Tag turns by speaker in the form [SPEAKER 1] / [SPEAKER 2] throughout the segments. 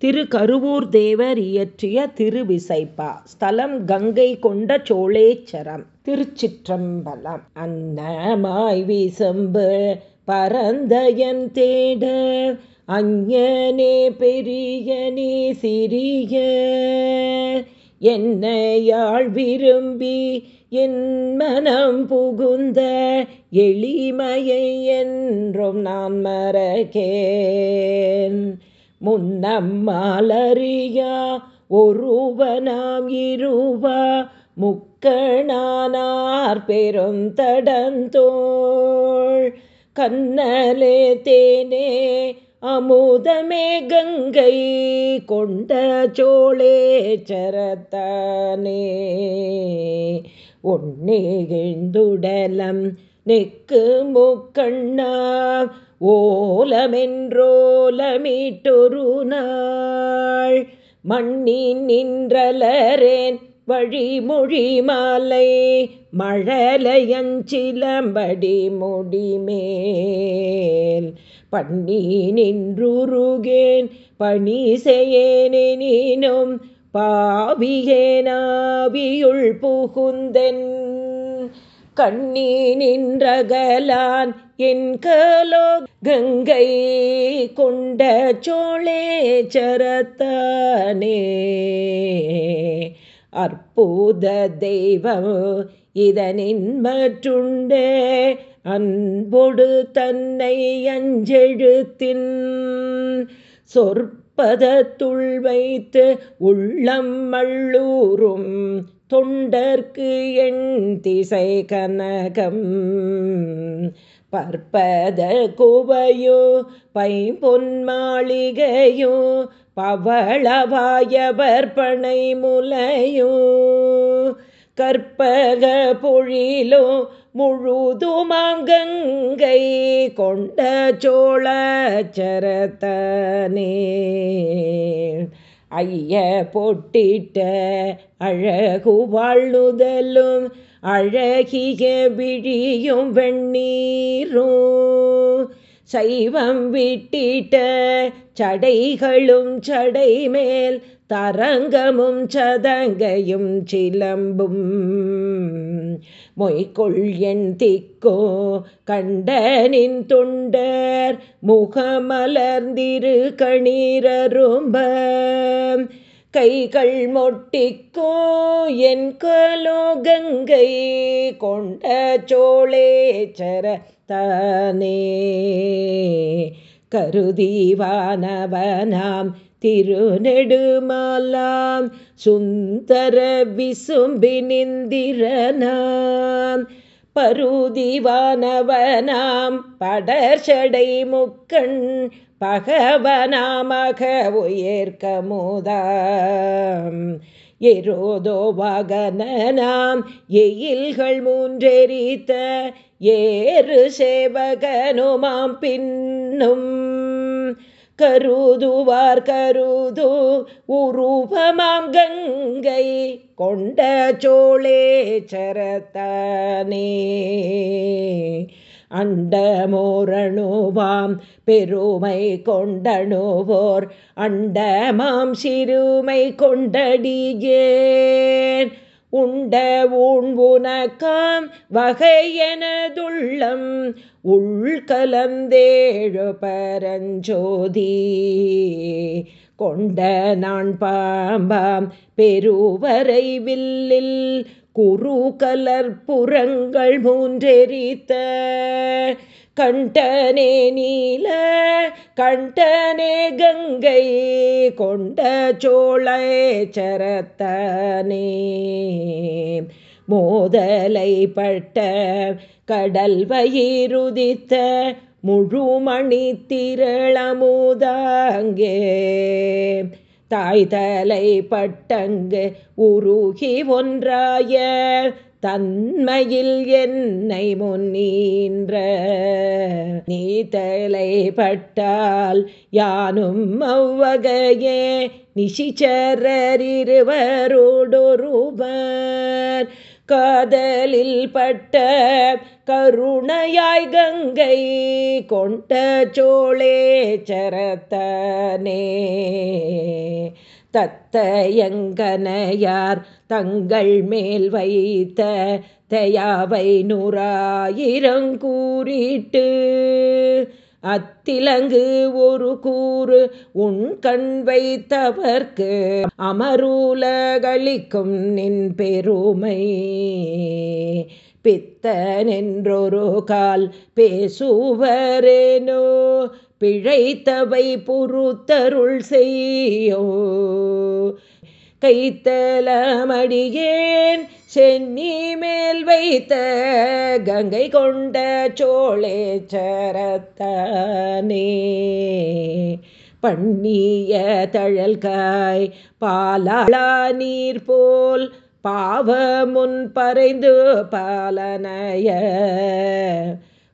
[SPEAKER 1] திரு கருவூர் தேவர் இயற்றிய திருவிசைப்பா. ஸ்தலம் கங்கை கொண்ட சோழேச்சரம். திருச்சிற்றம்பலம். அன்னமாய் வீசம்பு பரந்தயன் தேட. அஞ்ஞனே பெரியனே சிறிய. என்னையாள் விரும்பி என் மனம் புகுந்த எளிமையை என்றும் நான் மறக்கேன். முன்னம்மாலறியா ஒருவனாம் இருவா முக்கணானார் பெருந்தடந்தோள். கண்ணலே தேனே அமுதமே கங்கை கொண்ட சோழே சரத்தானே. ஒன்னேகிழ்ந்துடலம் நெக்கு முக்கண்ணா ஓலமென்றோலமீட்டொரு நாள். மண்ணின் நின்றலரேன் வழிமொழி மாலை. மழலையஞ்சிலம்படி முடிமேல். பண்ணி நின்றுருகேன் பணி செய்யேனெனினும் பாவியேனாவியுள் புகுந்தென். கண்ணி நின்றகலான் என்கலோ கங்கை கொண்ட சோழே சரத்தானே. அற்புத தெய்வம் இதனின் மற்றுண்டே. அன்பொடு தன்னை அஞ்செழுத்தின் சொற்பதத்துள் வைத்து உள்ளம் மள்ளூரும் தொண்டர்க்கு எண் திசை கனகம். பற்பத குவையோ பைம்பொன் மாளிகையோ பவளவாயபர்பனை முலையோ கற்பக பொழிலோ முழுதுமாங்கங்கை கொண்ட சோழ சரத்தனே. ஐய பொட்டிட்ட அழகு வாழ்நுதலும் அழகிய விழியும் வெண்ணீரும். சைவம் விட்டிட்ட சடைகளும் சடை மேல் தரங்கமும் சதங்கையும் சிலம்பும். மொய்கொள் என் திக்கோ கண்டனின் தொண்டர் முகமலர்ந்திரு கணீரரும்ப கைகள் மொட்டிக்கோ என் கலோ கங்கை கொண்ட சோழேச்சர தானே. கருதீவானவனாம் திருநெடுமாலாம் சுந்தர விசும்பினிந்திரனாம் பருதிவானவனாம் படர்ஷடை முக்கண் பகவனாமக உயர்கமுதாம் எரோதோ வாகனாம் எயில்கள் மூன்றெரித்த ஏறு சேவகனுமாம் பின்னும். கருதுவார் கருது உருபமாம் கங்கை கொண்ட சோழே சரத்தானே. அண்டமோரணுவாம் பெருமை கொண்டணுவோர் அண்டமாம் சிறுமை கொண்டடியேன். உண்ட ஊண்புனக்காம் வகையனதுள்ளம் உள்கலந்தேழு பரஞ்சோதி. கொண்ட நான் பாம்பாம் பெருவரை வில்லில் குரு கலர் புறங்கள் மூன்றெரித்த. கண்டனே நீல கண்டனே கங்கை கொண்ட சோழை சரத்தனே. மோதலை பட்ட கடல் வயிறுதித்த முழுமணி திரளமுதாங்கே தாய் தலை பட்டங்கு உருகி ஒன்றாய தன்மையில் என்னை முன்னீன்ற. நீ தலை பட்டால் யானும் அவ்வகையே நிசிச்சரரிருவரோடொருவர் காதலில் பட்ட கருணையாய் கங்கை கொண்ட சோழே சரத்தனே. தத்தையங்கனையார் தங்கள் மேல் வைத்த தயாவை நூறாயிரங்கூறிட்டு அத்திலங்கு ஒரு கூறு உன் கண் வைத்தவர்க்கு அமரூலகளிக்கும் நின் பெருமை. பித்தனென்றொரு கால் பேசுவரேனோ பிழைத்தவை பொறுத்தருள் செய்யோ கைத்தலமடியேன் சென்னி மேல் வைத்த கங்கை கொண்ட சோழேச்சரத்தானே பண்ணிய தழல்காய் பாலாளா நீர் போல் பாவமுன் பறைந்து பாலனைய.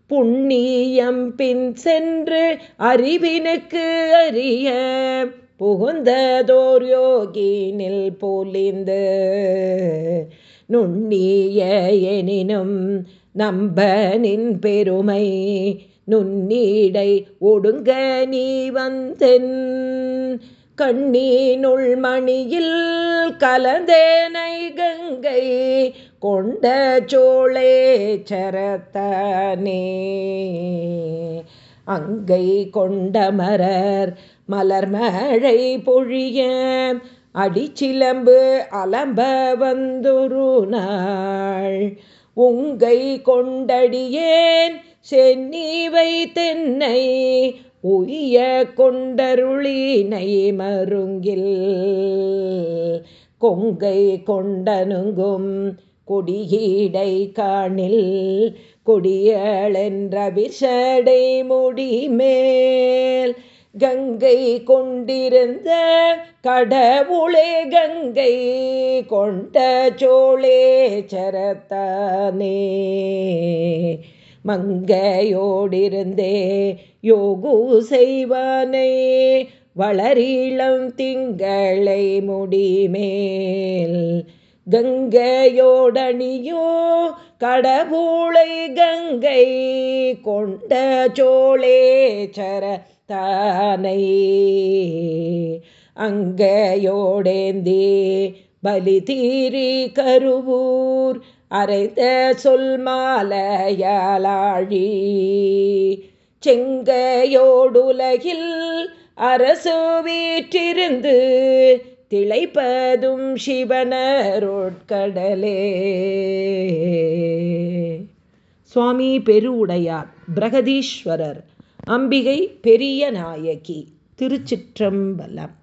[SPEAKER 1] புண்ணியம் பின் சென்று அறிவினுக்கு அறிய. புகுந்ததோர் யோகினில் பொலிந்து நுண்ணிய எனினும் நம்பனின் பெருமை நுண்ணீடை ஒடுங்க நீ வந்தென். கண்ணீனுள் மணியில் கலந்தேனை கங்கை கொண்ட சோளே சரத்தனே. அங்கை கொண்டமரர் மலர்மழை பொழிய அடிச்சிலம்பு அலம்ப வந்துரு நாள். உங்கை கொண்டடியேன் சென்னிவை தென்னை உய்ய கொண்டருளினை மருங்கில். கொங்கை கொண்டனுங்கும் கொடியீடை காணில் கொடியளென்ற விஷடை முடிமேல் கங்கை கொண்டிருந்த கடவுளே கங்கை கொண்ட சோழே சரத்தானே. மங்கையோடிருந்தே யோகு செய்வானே வளரீளம் திங்களை முடிமேல். கங்கையோடணியோ கடவுளை கங்கை கொண்ட சோழே சர தானை. அங்கையோடேந்தி பலி தீரி கருவூர் அரைத்த சொல் மாலையாளாழி செங்கையோடுலகில் அரசு வீற்றிருந்து திளைப்பதும் சிவனருட்கடலே. சுவாமி பெருவுடையார் பிரகதீஸ்வரர் அம்பிகை பெரிய நாயகி திருச்சிற்றம்பலம்.